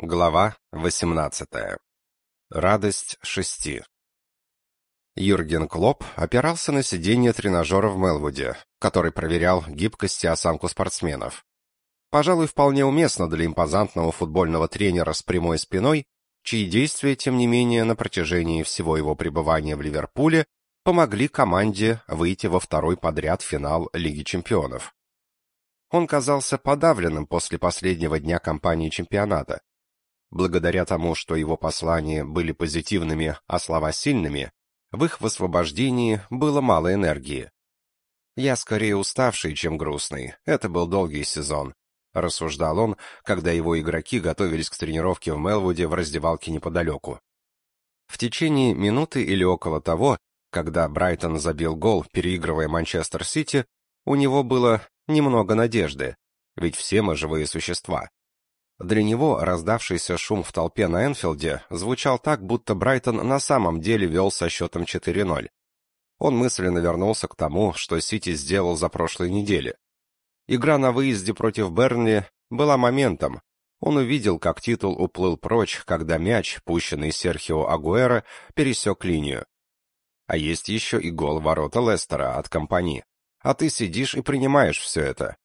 Глава 18. Радость шести. Юрген Клоп опирался на сиденье тренажера в Мелвуде, который проверял гибкость и осанку спортсменов. Пожалуй, вполне уместно для импозантного футбольного тренера с прямой спиной, чьи действия, тем не менее, на протяжении всего его пребывания в Ливерпуле помогли команде выйти во второй подряд финал Лиги чемпионов. Он казался подавленным после последнего дня кампании чемпионата. Благодаря тому, что его послания были позитивными, а слова сильными, в их высвобождении было мало энергии. «Я скорее уставший, чем грустный. Это был долгий сезон», — рассуждал он, когда его игроки готовились к тренировке в Мелвуде в раздевалке неподалеку. В течение минуты или около того, когда Брайтон забил гол, переигрывая Манчестер Сити, у него было немного надежды, ведь все мы живые существа. Для него раздавшийся шум в толпе на Энфилде звучал так, будто Брайтон на самом деле вел со счетом 4-0. Он мысленно вернулся к тому, что Сити сделал за прошлой неделе. Игра на выезде против Бернли была моментом. Он увидел, как титул уплыл прочь, когда мяч, пущенный Серхио Агуэро, пересек линию. А есть еще и гол ворота Лестера от компании. А ты сидишь и принимаешь все это.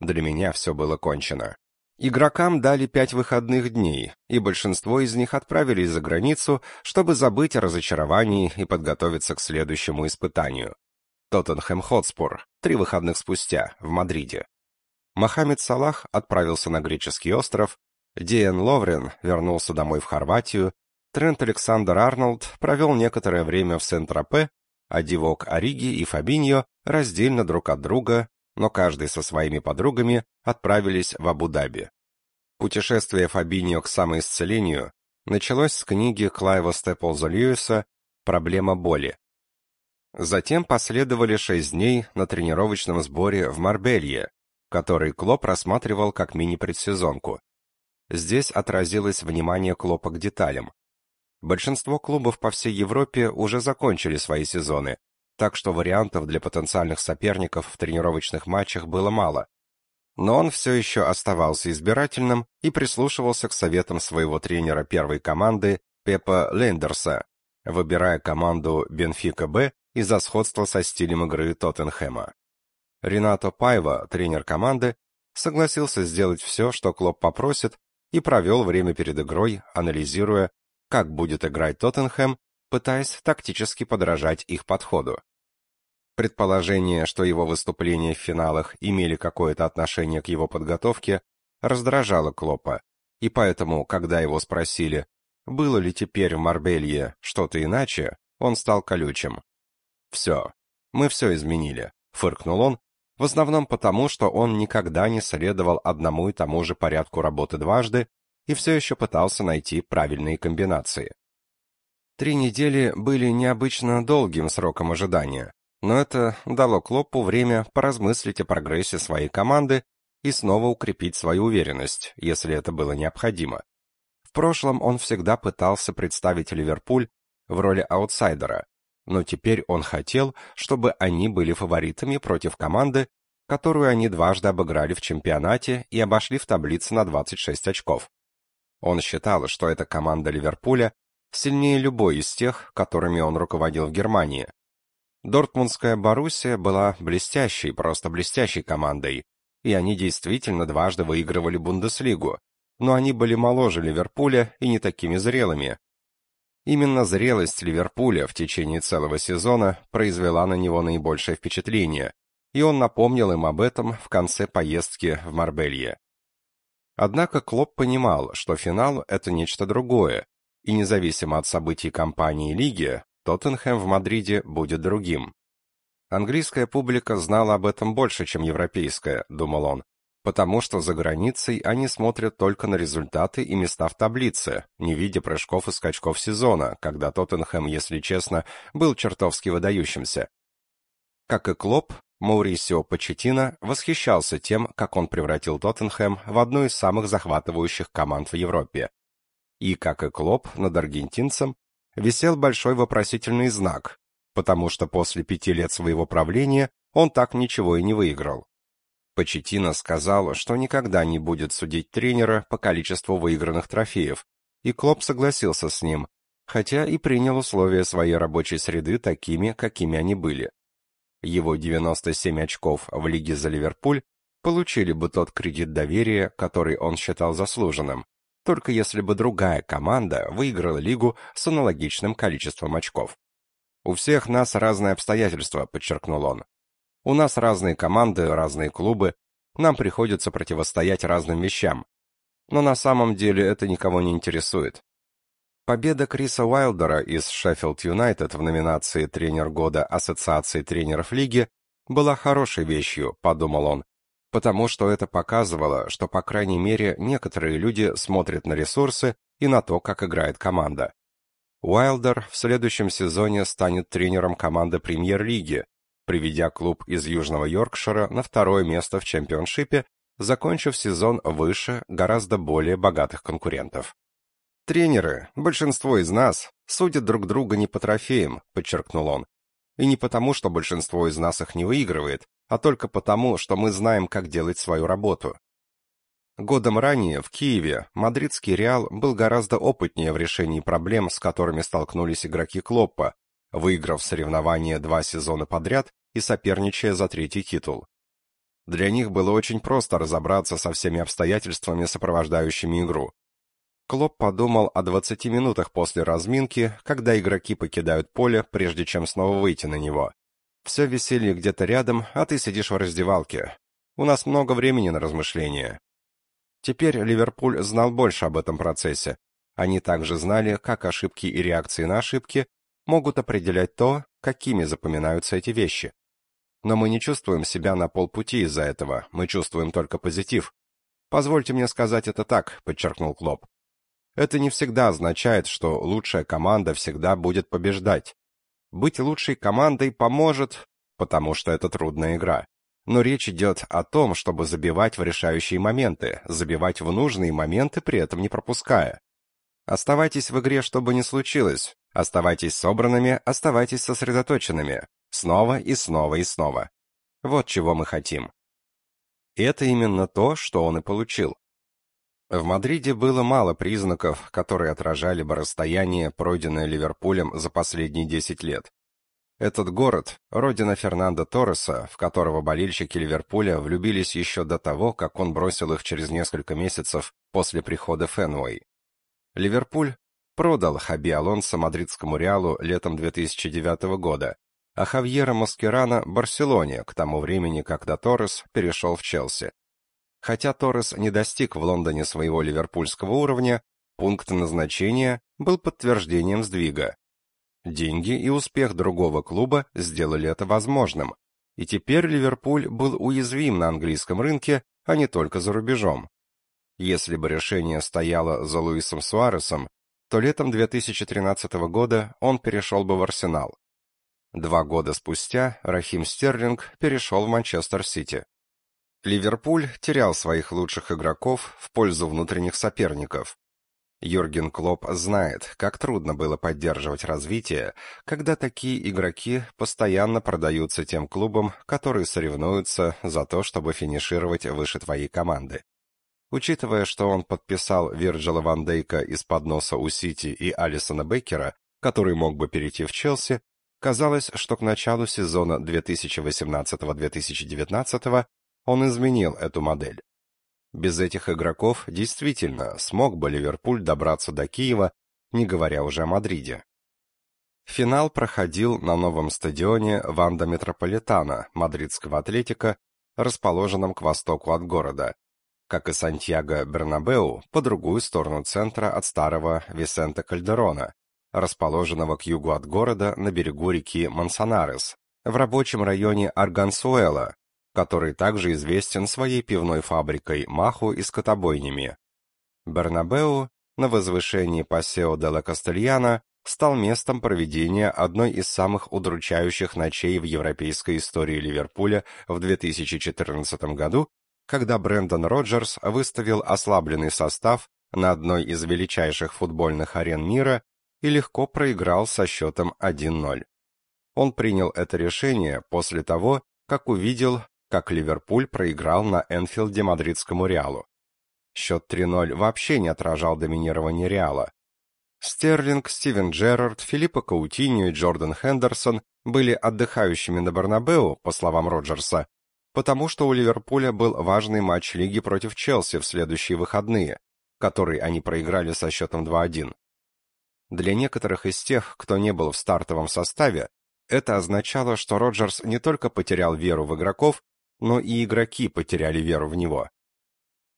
Для меня все было кончено. Игрокам дали пять выходных дней, и большинство из них отправились за границу, чтобы забыть о разочаровании и подготовиться к следующему испытанию. Тоттенхэм Хотспур, три выходных спустя, в Мадриде. Мохаммед Салах отправился на греческий остров, Диэн Ловрен вернулся домой в Хорватию, Трент Александр Арнольд провел некоторое время в Сент-Тропе, а Дивок Ориги и Фабиньо раздельно друг от друга но каждый со своими подругами отправились в Абу-Даби. Путешествие Фабиньо к самоисцелению началось с книги Клайва Степлза Льюиса «Проблема боли». Затем последовали шесть дней на тренировочном сборе в Марбелье, который Клоп рассматривал как мини-предсезонку. Здесь отразилось внимание Клопа к деталям. Большинство клубов по всей Европе уже закончили свои сезоны, так что вариантов для потенциальных соперников в тренировочных матчах было мало. Но он все еще оставался избирательным и прислушивался к советам своего тренера первой команды Пепа Лендерса, выбирая команду Бенфика Б из-за сходства со стилем игры Тоттенхэма. Ренато Пайва, тренер команды, согласился сделать все, что Клоп попросит, и провел время перед игрой, анализируя, как будет играть Тоттенхэм, пытаясь тактически подражать их подходу. Предположение, что его выступления в финалах имели какое-то отношение к его подготовке, раздражало Клопа, и поэтому, когда его спросили, было ли теперь в Марбелье что-то иначе, он стал колючим. «Все. Мы все изменили», — фыркнул он, в основном потому, что он никогда не следовал одному и тому же порядку работы дважды и все еще пытался найти правильные комбинации. Три недели были необычно долгим сроком ожидания, но это дало Клоппу время поразмыслить о прогрессе своей команды и снова укрепить свою уверенность, если это было необходимо. В прошлом он всегда пытался представить Ливерпуль в роли аутсайдера, но теперь он хотел, чтобы они были фаворитами против команды, которую они дважды обыграли в чемпионате и обошли в таблице на 26 очков. Он считал, что эта команда Ливерпуля сильнее любой из тех, которыми он руководил в Германии, Дортмундская Боруссия была блестящей, просто блестящей командой, и они действительно дважды выигрывали Бундеслигу, но они были моложе Ливерпуля и не такими зрелыми. Именно зрелость Ливерпуля в течение целого сезона произвела на него наибольшее впечатление, и он напомнил им об этом в конце поездки в Марбелье. Однако Клоп понимал, что финал — это нечто другое, и независимо от событий кампании лиги, Тоттенхэм в Мадриде будет другим. Английская публика знала об этом больше, чем европейская, думал он, потому что за границей они смотрят только на результаты и места в таблице, не видя прыжков и скачков сезона, когда Тоттенхэм, если честно, был чертовски выдающимся. Как и Клоп, Маурисио Почетино восхищался тем, как он превратил Тоттенхэм в одну из самых захватывающих команд в Европе. И, как и Клоп, над аргентинцем висел большой вопросительный знак, потому что после пяти лет своего правления он так ничего и не выиграл. Почетина сказал, что никогда не будет судить тренера по количеству выигранных трофеев, и Клоп согласился с ним, хотя и принял условия своей рабочей среды такими, какими они были. Его 97 очков в лиге за Ливерпуль получили бы тот кредит доверия, который он считал заслуженным, только если бы другая команда выиграла лигу с аналогичным количеством очков. «У всех нас разные обстоятельства», — подчеркнул он. У нас разные команды, разные клубы, нам приходится противостоять разным вещам. Но на самом деле это никого не интересует. Победа Криса Уайлдера из Шеффилд Юнайтед в номинации «Тренер года» Ассоциации тренеров лиги была хорошей вещью, подумал он, потому что это показывало, что, по крайней мере, некоторые люди смотрят на ресурсы и на то, как играет команда. Уайлдер в следующем сезоне станет тренером команды премьер-лиги, приведя клуб из Южного Йоркшира на второе место в чемпионшипе, закончив сезон выше гораздо более богатых конкурентов. Тренеры, большинство из нас, судят друг друга не по трофеям, подчеркнул он. И не потому, что большинство из нас их не выигрывает, а только потому, что мы знаем, как делать свою работу. Годом ранее в Киеве мадридский Реал был гораздо опытнее в решении проблем, с которыми столкнулись игроки Клоппа, выиграв соревнования два сезона подряд и соперничая за третий титул. Для них было очень просто разобраться со всеми обстоятельствами, сопровождающими игру. Клоп подумал о 20 минутах после разминки, когда игроки покидают поле, прежде чем снова выйти на него. Все веселье где-то рядом, а ты сидишь в раздевалке. У нас много времени на размышления. Теперь Ливерпуль знал больше об этом процессе. Они также знали, как ошибки и реакции на ошибки могут определять то, какими запоминаются эти вещи. Но мы не чувствуем себя на полпути из-за этого, мы чувствуем только позитив. Позвольте мне сказать это так, подчеркнул Клоп. Это не всегда означает, что лучшая команда всегда будет побеждать. Быть лучшей командой поможет, потому что это трудная игра. Но речь идет о том, чтобы забивать в решающие моменты, забивать в нужные моменты, при этом не пропуская. Оставайтесь в игре, что бы ни случилось. Оставайтесь собранными, оставайтесь сосредоточенными. Снова и снова и снова. Вот чего мы хотим. И это именно то, что он и получил. В Мадриде было мало признаков, которые отражали бы расстояние, пройденное Ливерпулем за последние 10 лет. Этот город – родина Фернандо Торреса, в которого болельщики Ливерпуля влюбились еще до того, как он бросил их через несколько месяцев после прихода Фенуэй. Ливерпуль продал Хаби Алонсо мадридскому Реалу летом 2009 года, а Хавьера Маскерана Барселоне к тому времени, когда Торрес перешел в Челси. Хотя Торрес не достиг в Лондоне своего ливерпульского уровня, пункт назначения был подтверждением сдвига. Деньги и успех другого клуба сделали это возможным, и теперь Ливерпуль был уязвим на английском рынке, а не только за рубежом. Если бы решение стояло за Луисом Суаресом, то летом 2013 года он перешел бы в Арсенал. Два года спустя Рахим Стерлинг перешел в Манчестер-Сити. Ливерпуль терял своих лучших игроков в пользу внутренних соперников. Юрген Клоп знает, как трудно было поддерживать развитие, когда такие игроки постоянно продаются тем клубам, которые соревнуются за то, чтобы финишировать выше твоей команды. Учитывая, что он подписал Вирджила Ван Дейка из-под носа у Сити и Алисона Беккера, который мог бы перейти в Челси, Казалось, что к началу сезона 2018-2019 он изменил эту модель. Без этих игроков действительно смог бы Ливерпуль добраться до Киева, не говоря уже о Мадриде. Финал проходил на новом стадионе Ванда Метрополитана мадридского Атлетика, расположенном к востоку от города, как и Сантьяго Бернабеу по другую сторону центра от старого Висенте Кальдерона, расположенного к югу от города на берегу реки Мансанарес, в рабочем районе Аргансуэла, который также известен своей пивной фабрикой Маху и скотобойнями. Бернабеу на возвышении Пасео де ла Кастельяна стал местом проведения одной из самых удручающих ночей в европейской истории Ливерпуля в 2014 году, когда Брэндон Роджерс выставил ослабленный состав на одной из величайших футбольных арен мира и легко проиграл со счетом 1-0. Он принял это решение после того, как увидел, как Ливерпуль проиграл на Энфилде мадридскому Реалу. Счет 3-0 вообще не отражал доминирование Реала. Стерлинг, Стивен Джерард, Филиппо Каутиньо и Джордан Хендерсон были отдыхающими на Барнабеу, по словам Роджерса, потому что у Ливерпуля был важный матч лиги против Челси в следующие выходные, который они проиграли со счетом 2-1. Для некоторых из тех, кто не был в стартовом составе, это означало, что Роджерс не только потерял веру в игроков, но и игроки потеряли веру в него.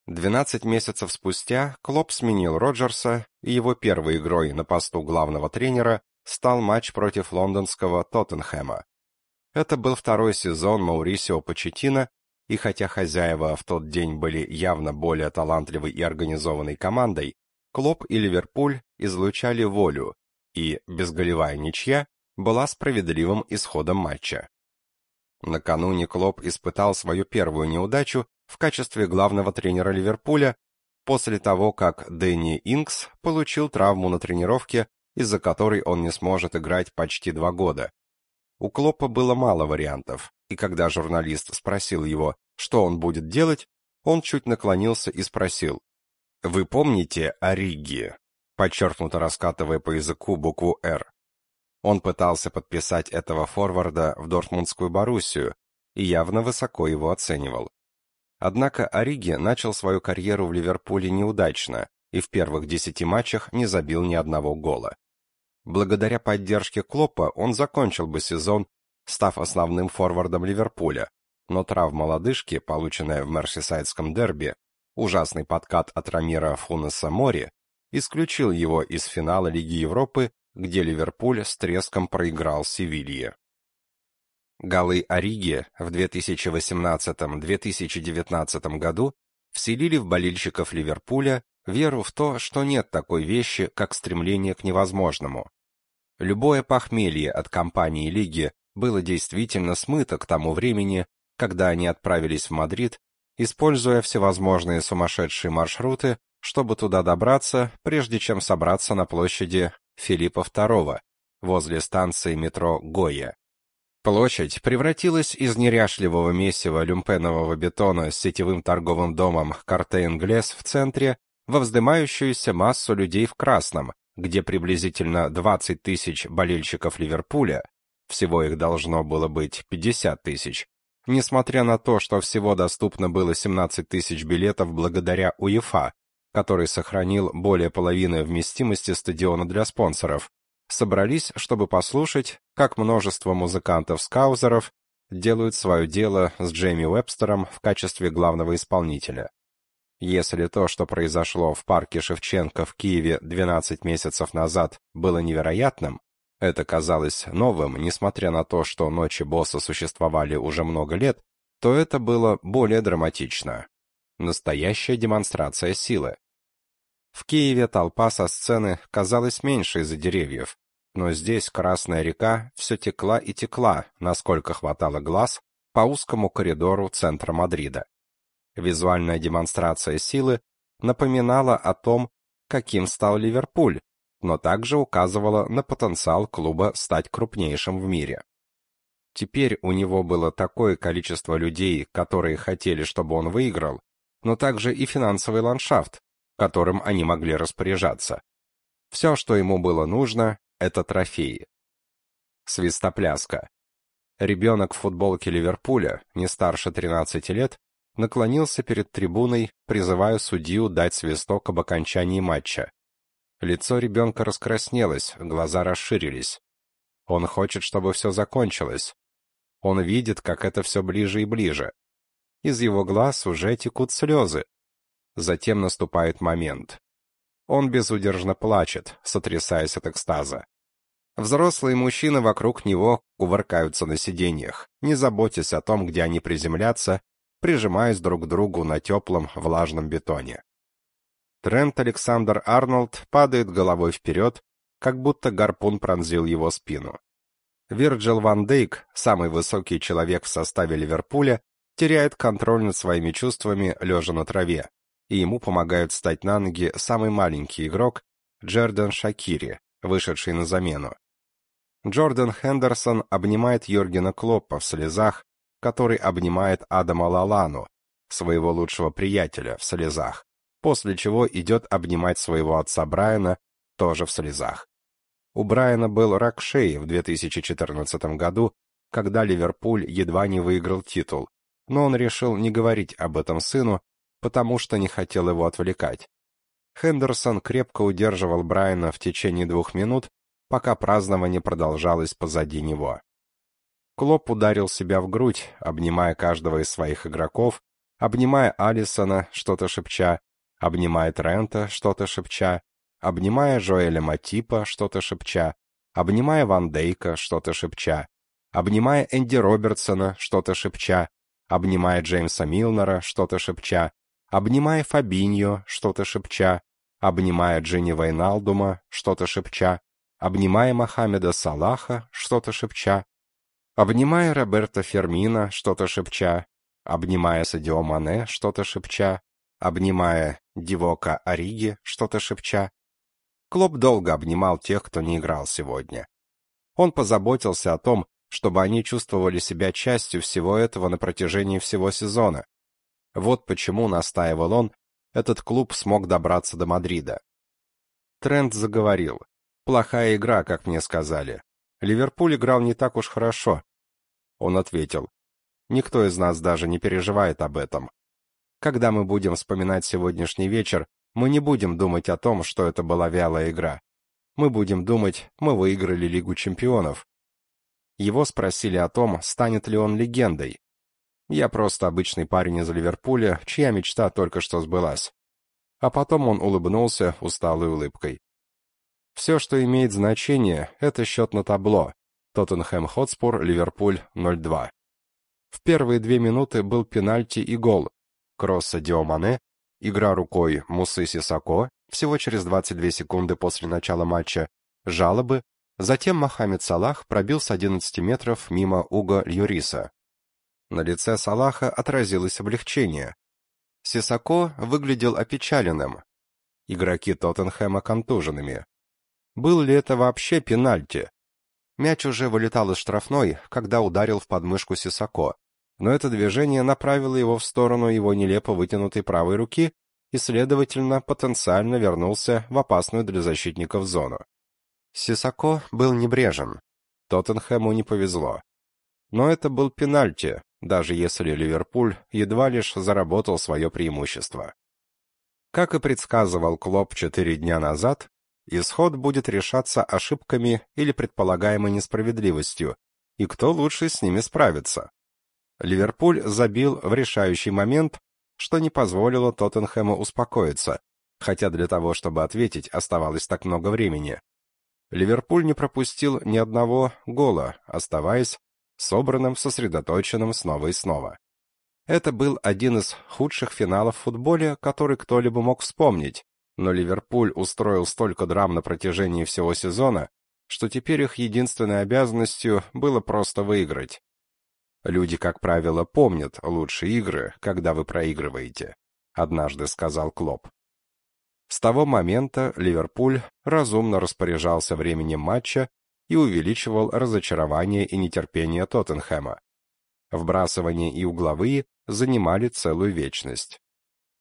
12 месяцев спустя Клоп сменил Роджерса, и его первой игрой на посту главного тренера стал матч против лондонского Тоттенхэма. Это был второй сезон Маурисио Почеттино, и хотя хозяева в тот день были явно более талантливой и организованной командой, Клоп и Ливерпуль излучали волю, и безголевая ничья была справедливым исходом матча. Накануне Клоп испытал свою первую неудачу в качестве главного тренера Ливерпуля после того, как Дэнни Инкс получил травму на тренировке, из-за которой он не сможет играть почти два года. У Клопа было мало вариантов, и когда журналист спросил его, что он будет делать, он чуть наклонился и спросил: "Вы помните о Риге?" подчеркнуто раскатывая по языку букву «Р». Он пытался подписать этого форварда в Дортмундскую Боруссию и явно высоко его оценивал. Однако Ориги начал свою карьеру в Ливерпуле неудачно и в первых десяти матчах не забил ни одного гола. Благодаря поддержке Клоппа он закончил бы сезон, став основным форвардом Ливерпуля, но травма лодыжки, полученная в Мерсисайдском дерби, ужасный подкат от Рамира Фунеса Мори, исключил его из финала Лиги Европы, где Ливерпуль с треском проиграл Севилье. Голы Ориги в 2018-2019 году вселили в болельщиков Ливерпуля веру в то, что нет такой вещи, как стремление к невозможному. Любое похмелье от кампании лиги было действительно смыто к тому времени, когда они отправились в Мадрид, используя всевозможные сумасшедшие маршруты, чтобы туда добраться, прежде чем собраться на площади Филиппа II возле станции метро Гоя. Площадь превратилась из неряшливого месива люмпенового бетона с сетевым торговым домом Корте Инглес в центре во вздымающуюся массу людей в красном, где приблизительно 20 тысяч болельщиков Ливерпуля, всего их должно было быть 50 тысяч, несмотря на то, что всего доступно было 17 тысяч билетов благодаря УЕФА, который сохранил более половины вместимости стадиона для спонсоров, собрались, чтобы послушать, как множество музыкантов-скаузеров делают свое дело с Джейми Уэбстером в качестве главного исполнителя. Если то, что произошло в парке Шевченко в Киеве 12 месяцев назад, было невероятным, это казалось новым, несмотря на то, что ночи босса существовали уже много лет, то это было более драматично. Настоящая демонстрация силы. В Киеве толпа со сцены казалась меньше из-за деревьев, но здесь Красная река все текла и текла, насколько хватало глаз, по узкому коридору центра Мадрида. Визуальная демонстрация силы напоминала о том, каким стал Ливерпуль, но также указывала на потенциал клуба стать крупнейшим в мире. Теперь у него было такое количество людей, которые хотели, чтобы он выиграл, но также и финансовый ландшафт, которым они могли распоряжаться. Все, что ему было нужно, это трофеи. Свистопляска. Ребенок в футболке Ливерпуля, не старше 13 лет, наклонился перед трибуной, призывая судью дать свисток об окончании матча. Лицо ребенка раскраснелось, глаза расширились. Он хочет, чтобы все закончилось. Он видит, как это все ближе и ближе. Из его глаз уже текут слезы. Затем наступает момент. Он безудержно плачет, сотрясаясь от экстаза. Взрослые мужчины вокруг него кувыркаются на сиденьях, не заботясь о том, где они приземлятся, прижимаясь друг к другу на теплом влажном бетоне. Трент Александр Арнольд падает головой вперед, как будто гарпун пронзил его спину. Вирджил ван Дейк, самый высокий человек в составе Ливерпуля, теряет контроль над своими чувствами, лежа на траве и ему помогает встать на ноги самый маленький игрок Джердан Шакири, вышедший на замену. Джордан Хендерсон обнимает Йоргена Клоппа в слезах, который обнимает Адама Лалану, своего лучшего приятеля, в слезах, после чего идет обнимать своего отца Брайана, тоже в слезах. У Брайана был рак шеи в 2014 году, когда Ливерпуль едва не выиграл титул, но он решил не говорить об этом сыну, потому что не хотел его отвлекать. Хендерсон крепко удерживал Брайана в течение двух минут, пока празднование продолжалось позади него. Клоп ударил себя в грудь, обнимая каждого из своих игроков, обнимая Алисона, что-то шепча, обнимая Трента, что-то шепча, обнимая Жоэля Матипа, что-то шепча, обнимая Ван Дейка, что-то шепча, обнимая Энди Робертсона, что-то шепча, обнимая Джеймса Милнера, что-то шепча, обнимая Фабиньо, что-то шепча, обнимая Джинни Вайналдума, что-то шепча, обнимая Мохаммеда Салаха, что-то шепча, обнимая Роберта Фермина, что-то шепча, обнимая Садио Мане, что-то шепча, обнимая Дивока Ориги, что-то шепча. Клоп долго обнимал тех, кто не играл сегодня. Он позаботился о том, чтобы они чувствовали себя частью всего этого на протяжении всего сезона. Вот почему, настаивал он, этот клуб смог добраться до Мадрида. Трент заговорил. «Плохая игра, как мне сказали. Ливерпуль играл не так уж хорошо». Он ответил. «Никто из нас даже не переживает об этом. Когда мы будем вспоминать сегодняшний вечер, мы не будем думать о том, что это была вялая игра. Мы будем думать, мы выиграли Лигу чемпионов. Его спросили о том, станет ли он легендой. Я просто обычный парень из Ливерпуля, чья мечта только что сбылась. А потом он улыбнулся усталой улыбкой. Все, что имеет значение, это счет на табло. Тоттенхэм Хотспур, Ливерпуль 0-2. В первые две минуты был пенальти и гол. Кросса Диомане, игра рукой Мусы Сисако, всего через 22 секунды после начала матча, жалобы, Затем Мохаммед Салах пробил с 11 метров мимо Уго Льюриса. На лице Салаха отразилось облегчение. Сисако выглядел опечаленным. Игроки Тоттенхэма контуженными. Был ли это вообще пенальти? Мяч уже вылетал из штрафной, когда ударил в подмышку Сисако, но это движение направило его в сторону его нелепо вытянутой правой руки и, следовательно, потенциально вернулся в опасную для защитников зону. Сисако был небрежен. Тоттенхэму не повезло. Но это был пенальти, даже если Ливерпуль едва лишь заработал свое преимущество. Как и предсказывал Клоп четыре дня назад, исход будет решаться ошибками или предполагаемой несправедливостью, и кто лучше с ними справится. Ливерпуль забил в решающий момент, что не позволило Тоттенхэму успокоиться, хотя для того, чтобы ответить, оставалось так много времени. Ливерпуль не пропустил ни одного гола, оставаясь собранным, сосредоточенным снова и снова. Это был один из худших финалов в футболе, который кто-либо мог вспомнить, но Ливерпуль устроил столько драм на протяжении всего сезона, что теперь их единственной обязанностью было просто выиграть. Люди, как правило, помнят лучшие игры, когда вы проигрываете, однажды сказал Клоп. С того момента Ливерпуль разумно распоряжался временем матча и увеличивал разочарование и нетерпение Тоттенхэма. Вбрасывания и угловые занимали целую вечность.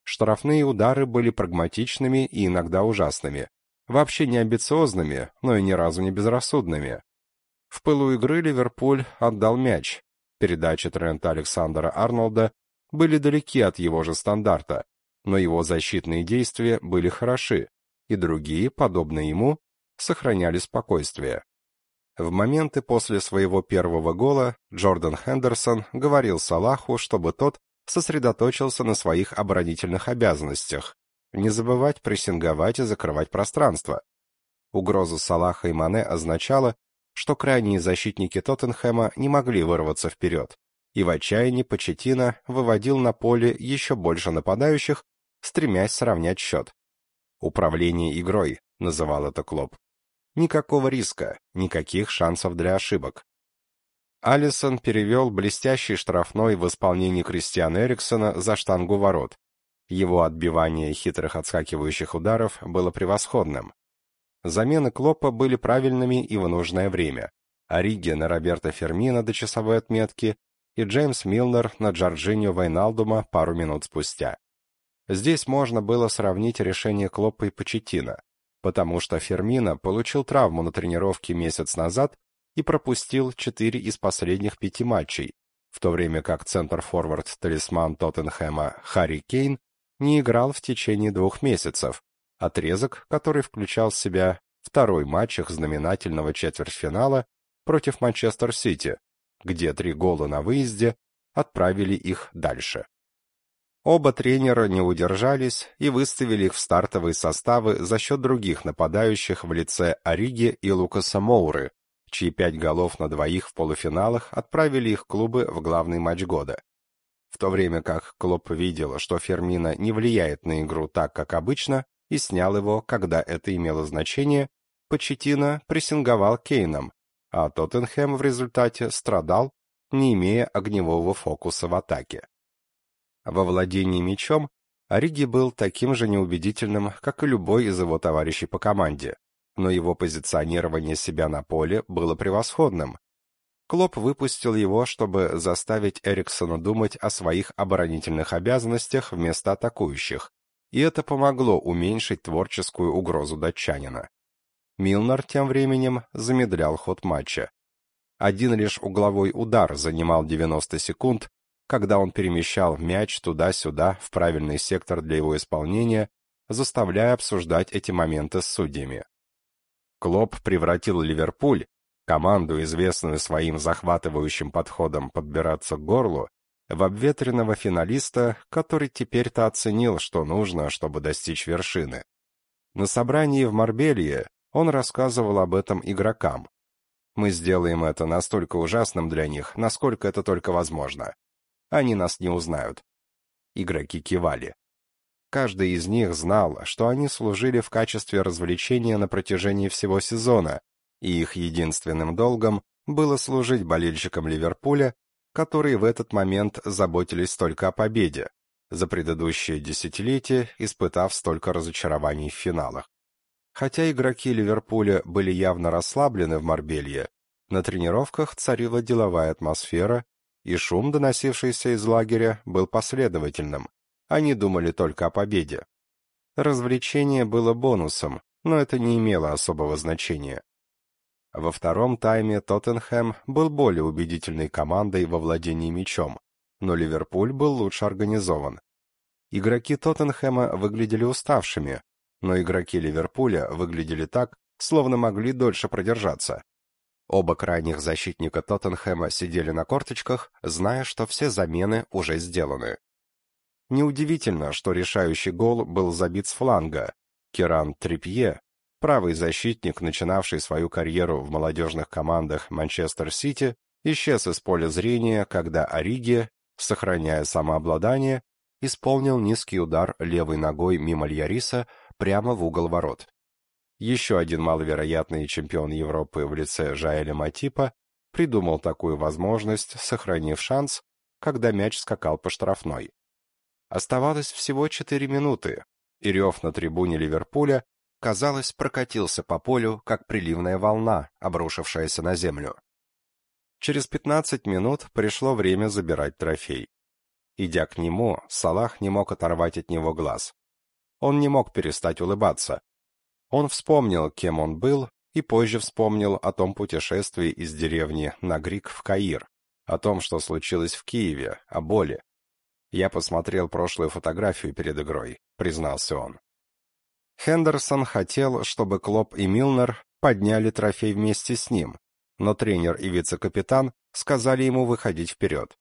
Штрафные удары были прагматичными и иногда ужасными, вообще не амбициозными, но и ни разу не безрассудными. В пылу игры Ливерпуль отдал мяч. Передачи Трента Александра Арнолда были далеки от его же стандарта, но его защитные действия были хороши, и другие, подобно ему, сохраняли спокойствие. В моменты после своего первого гола Джордан Хендерсон говорил Салаху, чтобы тот сосредоточился на своих оборонительных обязанностях, не забывать прессинговать и закрывать пространство. Угроза Салаха и Мане означала, что крайние защитники Тоттенхэма не могли вырваться вперед, и в отчаянии Почетина выводил на поле еще больше нападающих, стремясь сравнять счет. «Управление игрой», — называл это Клоп. Никакого риска, никаких шансов для ошибок. Алисон перевел блестящий штрафной в исполнении Кристиана Эриксона за штангу ворот. Его отбивание хитрых отскакивающих ударов было превосходным. Замены Клопа были правильными и в нужное время. Ориги на Роберто Фермина до часовой отметки и Джеймс Милнер на Джорджиньо Вайналдума пару минут спустя. Здесь можно было сравнить решение Клоппа и Почетина, потому что Фермина получил травму на тренировке месяц назад и пропустил четыре из последних пяти матчей, в то время как центр-форвард-талисман Тоттенхэма Харри Кейн не играл в течение двух месяцев, отрезок, который включал в себя второй матч их знаменательного четвертьфинала против Манчестер-Сити, где три гола на выезде отправили их дальше. Оба тренера не удержались и выставили их в стартовые составы за счет других нападающих в лице Ориги и Лукаса Моуры, чьи пять голов на двоих в полуфиналах отправили их клубы в главный матч года. В то время как Клоп видел, что Фермина не влияет на игру так, как обычно, и снял его, когда это имело значение, Почетина прессинговал Кейном, а Тоттенхэм в результате страдал, не имея огневого фокуса в атаке. Во владении мячом Ориги был таким же неубедительным, как и любой из его товарищей по команде, но его позиционирование себя на поле было превосходным. Клоп выпустил его, чтобы заставить Эриксона думать о своих оборонительных обязанностях вместо атакующих, и это помогло уменьшить творческую угрозу датчанина. Милнер тем временем замедлял ход матча. Один лишь угловой удар занимал 90 секунд, когда он перемещал мяч туда-сюда в правильный сектор для его исполнения, заставляя обсуждать эти моменты с судьями. Клоп превратил Ливерпуль, команду, известную своим захватывающим подходом подбираться к горлу, в обветренного финалиста, который теперь-то оценил, что нужно, чтобы достичь вершины. На собрании в Марбелье он рассказывал об этом игрокам. Мы сделаем это настолько ужасным для них, насколько это только возможно. Они нас не узнают. Игроки кивали. Каждый из них знал, что они служили в качестве развлечения на протяжении всего сезона, и их единственным долгом было служить болельщикам Ливерпуля, которые в этот момент заботились только о победе, за предыдущее десятилетие испытав столько разочарований в финалах. Хотя игроки Ливерпуля были явно расслаблены в Марбелье, на тренировках царила деловая атмосфера, и шум, доносившийся из лагеря, был последовательным. Они думали только о победе. Развлечение было бонусом, но это не имело особого значения. Во втором тайме Тоттенхэм был более убедительной командой во владении мячом, но Ливерпуль был лучше организован. Игроки Тоттенхэма выглядели уставшими, но игроки Ливерпуля выглядели так, словно могли дольше продержаться. Оба крайних защитника Тоттенхэма сидели на корточках, зная, что все замены уже сделаны. Неудивительно, что решающий гол был забит с фланга. Керан Трипье, правый защитник, начинавший свою карьеру в молодежных командах Манчестер-Сити, исчез из поля зрения, когда Ориги, сохраняя самообладание, исполнил низкий удар левой ногой мимо Льяриса прямо в угол ворот. Еще один маловероятный чемпион Европы в лице Жаэля Матипа придумал такую возможность, сохранив шанс, когда мяч скакал по штрафной. Оставалось всего четыре минуты, и рев на трибуне Ливерпуля, казалось, прокатился по полю, как приливная волна, обрушившаяся на землю. Через пятнадцать минут пришло время забирать трофей. Идя к нему, Салах не мог оторвать от него глаз. Он не мог перестать улыбаться. Он вспомнил, кем он был, и позже вспомнил о том путешествии из деревни Нагрик в Каир, о том, что случилось в Киеве, о боли. «Я посмотрел прошлую фотографию перед игрой», — признался он. Хендерсон хотел, чтобы Клоп и Милнер подняли трофей вместе с ним, но тренер и вице-капитан сказали ему выходить вперед.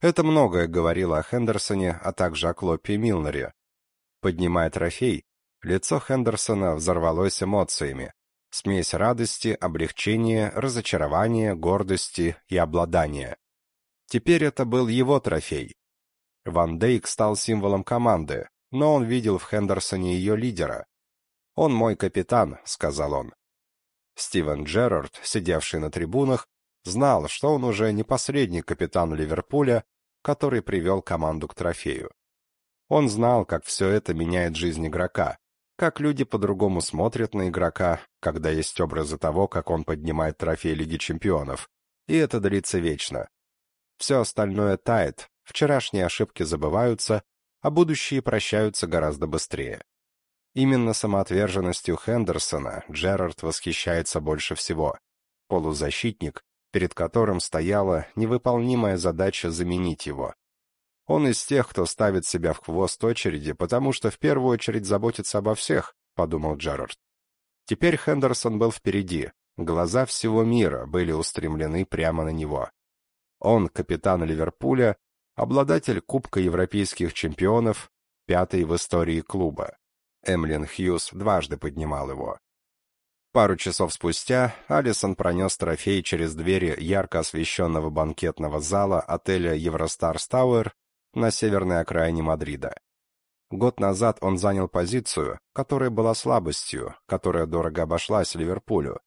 Это многое говорило о Хендерсоне, а также о Клопе и Милнере, Поднимая трофей, лицо Хендерсона взорвалось эмоциями. Смесь радости, облегчения, разочарования, гордости и обладания. Теперь это был его трофей. Ван Дейк стал символом команды, но он видел в Хендерсоне ее лидера. «Он мой капитан», — сказал он. Стивен Джерард, сидевший на трибунах, знал, что он уже не последний капитан Ливерпуля, который привел команду к трофею. Он знал, как все это меняет жизнь игрока, как люди по-другому смотрят на игрока, когда есть образы того, как он поднимает трофей Лиги Чемпионов, и это длится вечно. Все остальное тает, вчерашние ошибки забываются, а будущие прощаются гораздо быстрее. Именно самоотверженностью Хендерсона Джерард восхищается больше всего. Полузащитник, перед которым стояла невыполнимая задача заменить его. Он из тех, кто ставит себя в хвост очереди, потому что в первую очередь заботится обо всех, подумал Джерард. Теперь Хендерсон был впереди, глаза всего мира были устремлены прямо на него. Он, капитан Ливерпуля, обладатель Кубка Европейских чемпионов, пятый в истории клуба. Эмлин Хьюз дважды поднимал его. Пару часов спустя Алисон пронес трофей через двери ярко освещенного банкетного зала отеля Евростарс Тауэр на северной окраине Мадрида. Год назад он занял позицию, которая была слабостью, которая дорого обошлась Ливерпулю.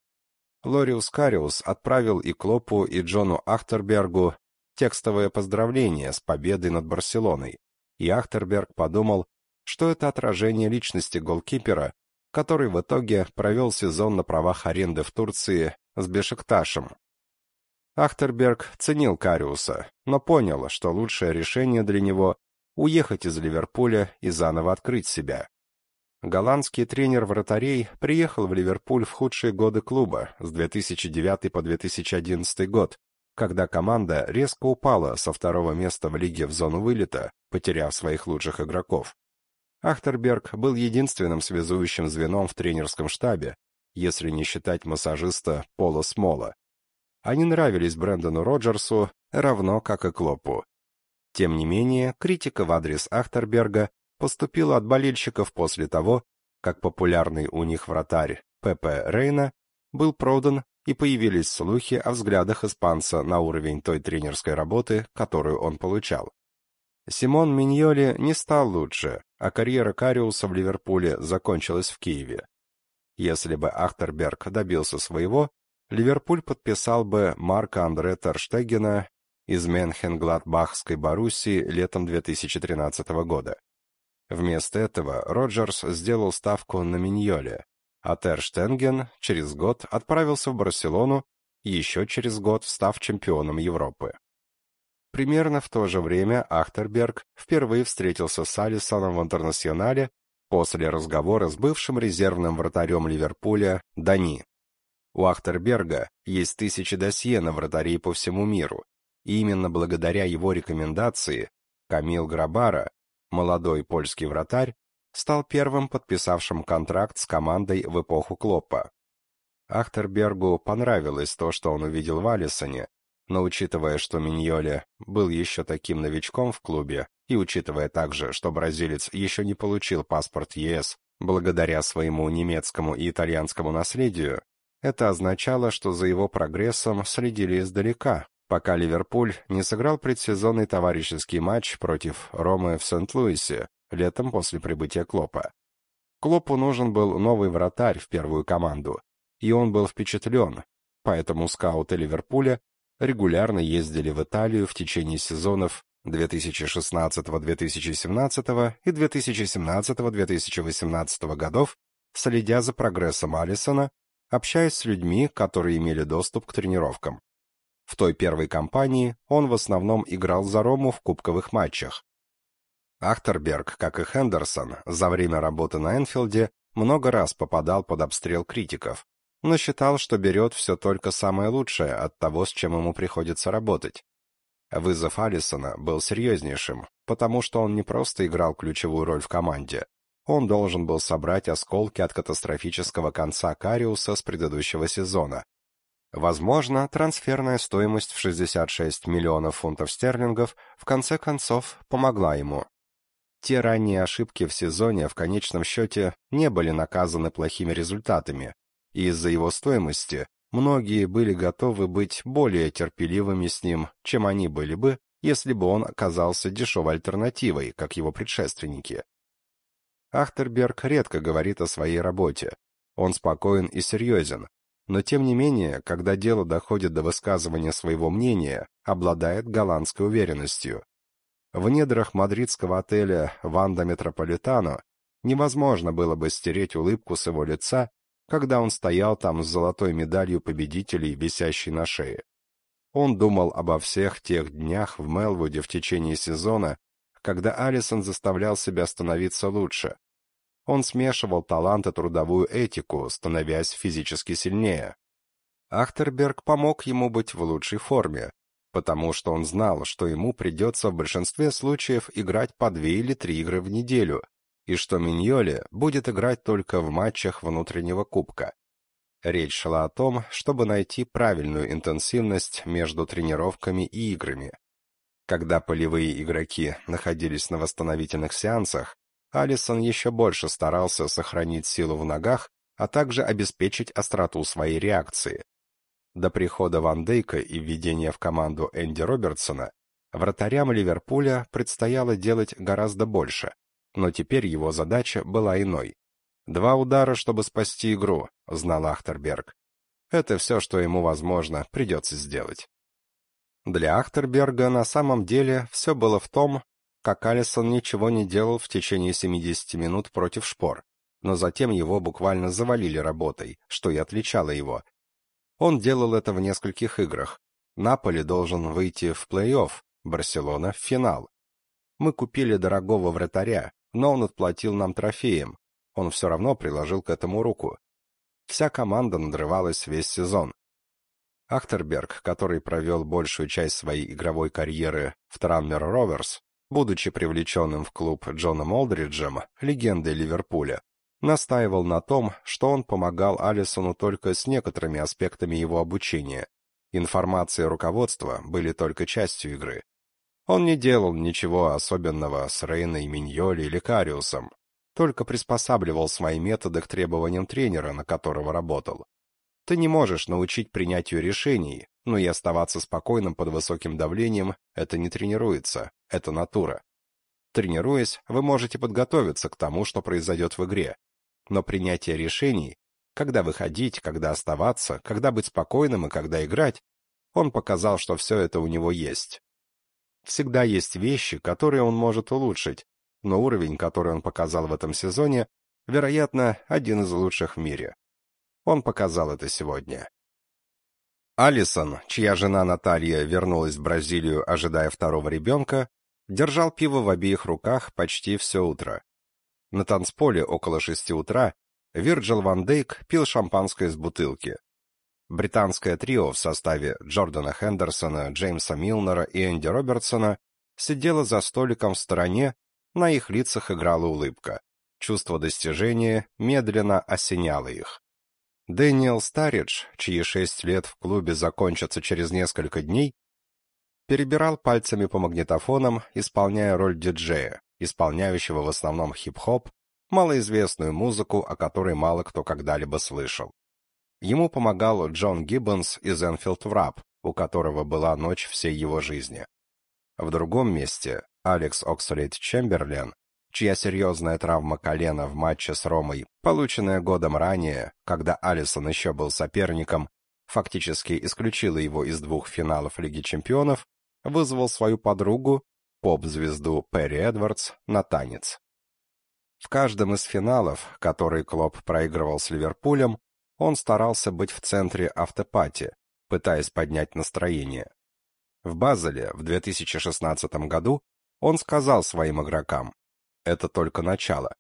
Лориус Кариус отправил и Клопу, и Джону Ахтербергу текстовое поздравление с победой над Барселоной, и Ахтерберг подумал, что это отражение личности голкипера, который в итоге провел сезон на правах аренды в Турции с Бешикташем. Ахтерберг ценил Кариуса, но понял, что лучшее решение для него — уехать из Ливерпуля и заново открыть себя. Голландский тренер вратарей приехал в Ливерпуль в худшие годы клуба с 2009 по 2011 год, когда команда резко упала со второго места в лиге в зону вылета, потеряв своих лучших игроков. Ахтерберг был единственным связующим звеном в тренерском штабе, если не считать массажиста Пола Смола. Они нравились Брэндону Роджерсу, равно как и Клопу. Тем не менее, критика в адрес Ахтерберга поступила от болельщиков после того, как популярный у них вратарь Пепе Рейна был продан и появились слухи о взглядах испанца на уровень той тренерской работы, которую он получал. Симон Миньоли не стал лучше, а карьера Кариуса в Ливерпуле закончилась в Киеве. Если бы Ахтерберг добился своего, Ливерпуль подписал бы Марка Андре Терштегена из Менхенгладбахской Боруссии летом 2013 года. Вместо этого Роджерс сделал ставку на Миньоле, а Терштенген через год отправился в Барселону, еще через год став чемпионом Европы. Примерно в то же время Ахтерберг впервые встретился с Алисоном в Интернационале после разговора с бывшим резервным вратарем Ливерпуля Дани. У Ахтерберга есть тысячи досье на вратарей по всему миру, и именно благодаря его рекомендации Камил Грабара, молодой польский вратарь, стал первым подписавшим контракт с командой в эпоху Клоппа. Ахтербергу понравилось то, что он увидел в Алисоне, но учитывая, что Миньоле был еще таким новичком в клубе, и учитывая также, что бразилец еще не получил паспорт ЕС благодаря своему немецкому и итальянскому наследию, это означало, что за его прогрессом следили издалека, пока Ливерпуль не сыграл предсезонный товарищеский матч против Ромы в Сент-Луисе летом после прибытия Клопа. Клопу нужен был новый вратарь в первую команду, и он был впечатлен, поэтому скауты Ливерпуля регулярно ездили в Италию в течение сезонов 2016-2017 и 2017-2018 годов, следя за прогрессом Алисона, общаясь с людьми, которые имели доступ к тренировкам. В той первой кампании он в основном играл за Рому в кубковых матчах. Ахтерберг, как и Хендерсон, за время работы на Энфилде много раз попадал под обстрел критиков, но считал, что берет все только самое лучшее от того, с чем ему приходится работать. Вызов Алисона был серьезнейшим, потому что он не просто играл ключевую роль в команде. Он должен был собрать осколки от катастрофического конца Кариуса с предыдущего сезона. Возможно, трансферная стоимость в 66 миллионов фунтов стерлингов в конце концов помогла ему. Те ранние ошибки в сезоне в конечном счете не были наказаны плохими результатами, и из-за его стоимости многие были готовы быть более терпеливыми с ним, чем они были бы, если бы он оказался дешевой альтернативой, как его предшественники. Ахтерберг редко говорит о своей работе. Он спокоен и серьезен, но тем не менее, когда дело доходит до высказывания своего мнения, обладает голландской уверенностью. В недрах мадридского отеля «Ванда Метрополитано» невозможно было бы стереть улыбку с его лица, когда он стоял там с золотой медалью победителей, висящей на шее. Он думал обо всех тех днях в Мелвуде в течение сезона, когда Алисон заставлял себя становиться лучше. Он смешивал талант и трудовую этику, становясь физически сильнее. Ахтерберг помог ему быть в лучшей форме, потому что он знал, что ему придется в большинстве случаев играть по две или три игры в неделю, и что Миньоли будет играть только в матчах внутреннего кубка. Речь шла о том, чтобы найти правильную интенсивность между тренировками и играми. Когда полевые игроки находились на восстановительных сеансах, Алисон еще больше старался сохранить силу в ногах, а также обеспечить остроту своей реакции. До прихода Ван Дейка и введения в команду Энди Робертсона вратарям Ливерпуля предстояло делать гораздо больше, но теперь его задача была иной. Два удара, чтобы спасти игру, знал Ахтерберг. Это все, что ему, возможно, придется сделать. Для Ахтерберга на самом деле все было в том, как Алисон ничего не делал в течение 70 минут против шпор, но затем его буквально завалили работой, что и отличало его. Он делал это в нескольких играх. Наполи должен выйти в плей-офф, Барселона в финал. Мы купили дорогого вратаря, но он отплатил нам трофеем, он все равно приложил к этому руку. Вся команда надрывалась весь сезон. Ахтерберг, который провел большую часть своей игровой карьеры в Транмер Роверс, будучи привлеченным в клуб Джоном Олдриджем, легендой Ливерпуля, настаивал на том, что он помогал Алисону только с некоторыми аспектами его обучения. Информация и руководство были только частью игры. Он не делал ничего особенного с Рейной, Миньоли или Кариусом, только приспосабливал свои методы к требованиям тренера, на которого работал. Ты не можешь научить принятию решений, но и оставаться спокойным под высоким давлением – это не тренируется, это натура. Тренируясь, вы можете подготовиться к тому, что произойдет в игре. Но принятие решений, когда выходить, когда оставаться, когда быть спокойным и когда играть, он показал, что все это у него есть. Всегда есть вещи, которые он может улучшить, но уровень, который он показал в этом сезоне, вероятно, один из лучших в мире. Он показал это сегодня. Алисон, чья жена Наталья вернулась в Бразилию, ожидая второго ребенка, держал пиво в обеих руках почти все утро. На танцполе около шести утра Вирджил Ван Дейк пил шампанское из бутылки. Британское трио в составе Джордана Хендерсона, Джеймса Милнера и Энди Робертсона сидело за столиком в стороне на их лицах играла улыбка. Чувство достижения медленно осеняло их. Дэниел Старидж, чьи шесть лет в клубе закончатся через несколько дней, перебирал пальцами по магнитофонам, исполняя роль диджея, исполняющего в основном хип-хоп, малоизвестную музыку, о которой мало кто когда-либо слышал. Ему помогал Джон Гиббонс из Энфилд Врап, у которого была ночь всей его жизни. В другом месте Алекс Оксолейт Чемберлен, чья серьезная травма колена в матче с Ромой, полученная годом ранее, когда Алисон еще был соперником, фактически исключила его из двух финалов Лиги чемпионов, вызвал свою подругу, поп-звезду Перри Эдвардс, на танец. В каждом из финалов, который Клоп проигрывал с Ливерпулем, он старался быть в центре автопати, пытаясь поднять настроение. В Базеле в 2016 году он сказал своим игрокам, это только начало.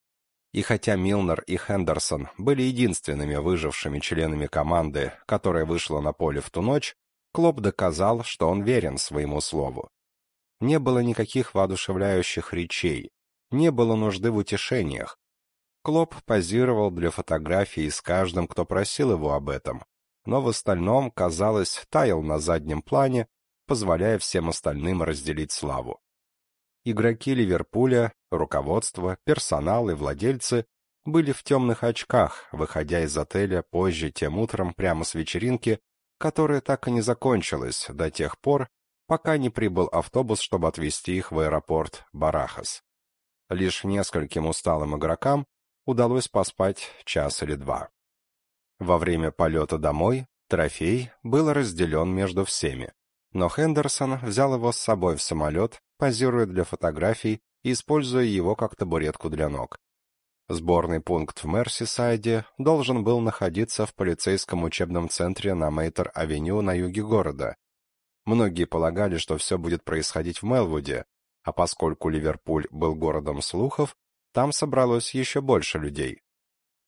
И хотя Милнер и Хендерсон были единственными выжившими членами команды, которая вышла на поле в ту ночь, Клоп доказал, что он верен своему слову. Не было никаких воодушевляющих речей, не было нужды в утешениях. Клоп позировал для фотографий с каждым, кто просил его об этом, но в остальном, казалось, таял на заднем плане, позволяя всем остальным разделить славу. Игроки Ливерпуля, руководство, персонал и владельцы были в темных очках, выходя из отеля позже тем утром прямо с вечеринки, которая так и не закончилась до тех пор, пока не прибыл автобус, чтобы отвезти их в аэропорт Барахас. Лишь нескольким усталым игрокам удалось поспать час или два. Во время полета домой трофей был разделен между всеми. Но Хендерсон взял его с собой в самолет, позируя для фотографий и используя его как табуретку для ног. Сборный пункт в Мерсисайде должен был находиться в полицейском учебном центре на Мейтер-авеню на юге города. Многие полагали, что все будет происходить в Мелвуде, а поскольку Ливерпуль был городом слухов, там собралось еще больше людей.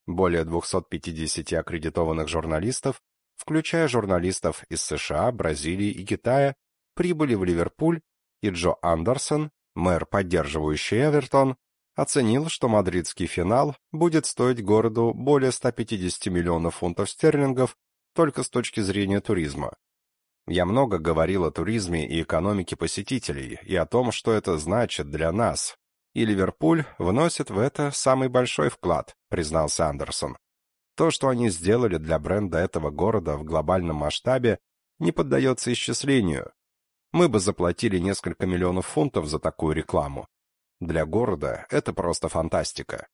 Более 250 аккредитованных журналистов, включая журналистов из США, Бразилии и Китая, прибыли в Ливерпуль, и Джо Андерсон, мэр, поддерживающий Эвертон, оценил, что мадридский финал будет стоить городу более 150 миллионов фунтов стерлингов только с точки зрения туризма. Я много говорил о туризме и экономике посетителей и о том, что это значит для нас. И Ливерпуль вносит в это самый большой вклад, признался Андерсон. То, что они сделали для бренда этого города в глобальном масштабе, не поддается исчислению. Мы бы заплатили несколько миллионов фунтов за такую рекламу. Для города это просто фантастика.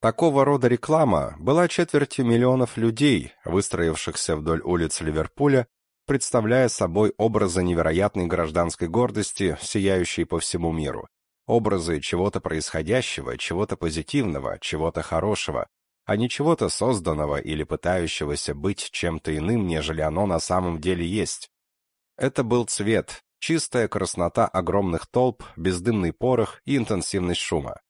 Такого рода реклама была четвертью миллионов людей, выстроившихся вдоль улиц Ливерпуля представляя собой образы невероятной гражданской гордости, сияющей по всему миру. Образы чего-то происходящего, чего-то позитивного, чего-то хорошего, а не чего-то созданного или пытающегося быть чем-то иным, нежели оно на самом деле есть. Это был цвет, чистая краснота огромных толп, бездымный порох и интенсивность шума.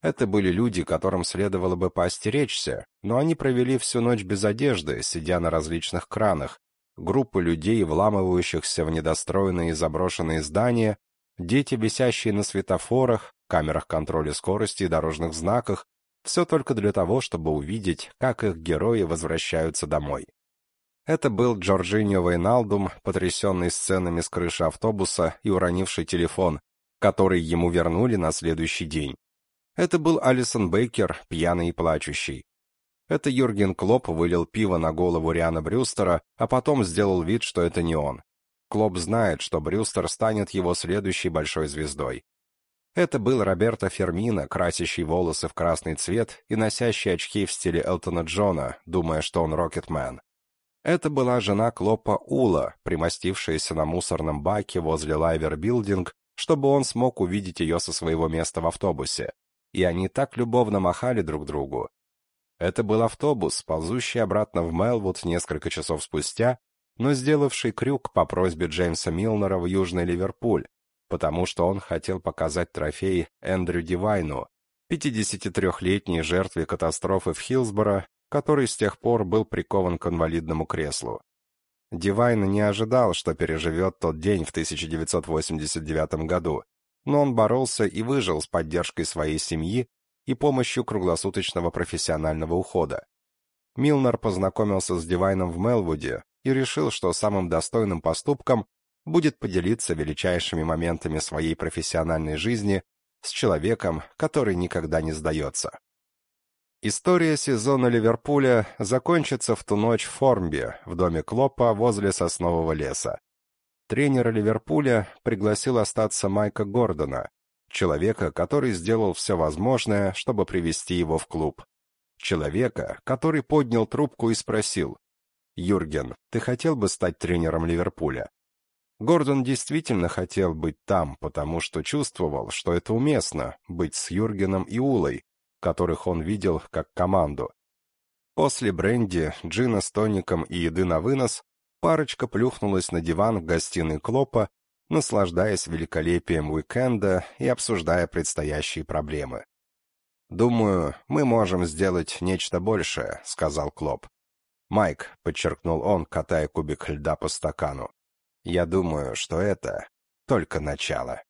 Это были люди, которым следовало бы поостеречься, но они провели всю ночь без одежды, сидя на различных кранах, группы людей, вламывающихся в недостроенные и заброшенные здания, дети, висящие на светофорах, камерах контроля скорости и дорожных знаках, все только для того, чтобы увидеть, как их герои возвращаются домой. Это был Джорджиньо Вейналдум, потрясенный сценами с крыши автобуса и уронивший телефон, который ему вернули на следующий день. Это был Алисон Бейкер, пьяный и плачущий. Это Юрген Клоп вылил пиво на голову Риана Брюстера, а потом сделал вид, что это не он. Клоп знает, что Брюстер станет его следующей большой звездой. Это был Роберто Фирмино, красящий волосы в красный цвет и носящий очки в стиле Элтона Джона, думая, что он Рокетмен. Это была жена Клопа Ула, примостившаяся на мусорном баке возле Лайвер Билдинг, чтобы он смог увидеть ее со своего места в автобусе. И они так любовно махали друг другу, это был автобус, ползущий обратно в Мелвуд несколько часов спустя, но сделавший крюк по просьбе Джеймса Милнера в Южный Ливерпуль, потому что он хотел показать трофей Эндрю Дивайну, 53-летней жертве катастрофы в Хилсборо, который с тех пор был прикован к инвалидному креслу. Дивайн не ожидал, что переживет тот день в 1989 году, но он боролся и выжил с поддержкой своей семьи и помощью круглосуточного профессионального ухода. Милнер познакомился с Дивайном в Мелвуде и решил, что самым достойным поступком будет поделиться величайшими моментами своей профессиональной жизни с человеком, который никогда не сдается. История сезона Ливерпуля закончится в ту ночь в Формбе, в доме Клоппа возле соснового леса. Тренер Ливерпуля пригласил остаться Майка Гордона, Человека, который сделал все возможное, чтобы привести его в клуб. Человека, который поднял трубку и спросил, «Юрген, ты хотел бы стать тренером Ливерпуля?» Гордон действительно хотел быть там, потому что чувствовал, что это уместно, быть с Юргеном и Улой, которых он видел как команду. После бренди, джина с тоником и еды на вынос, парочка плюхнулась на диван в гостиной Клопа наслаждаясь великолепием уикенда и обсуждая предстоящие проблемы. «Думаю, мы можем сделать нечто большее», — сказал Клоп. «Майк», — подчеркнул он, катая кубик льда по стакану, — «я думаю, что это только начало».